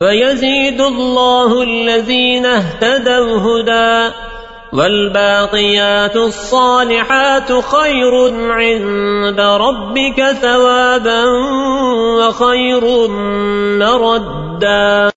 فيزيد الله الذين اهتدوا هدى والباقيات الصالحات خير عند ربك ثوابا وخير مردا.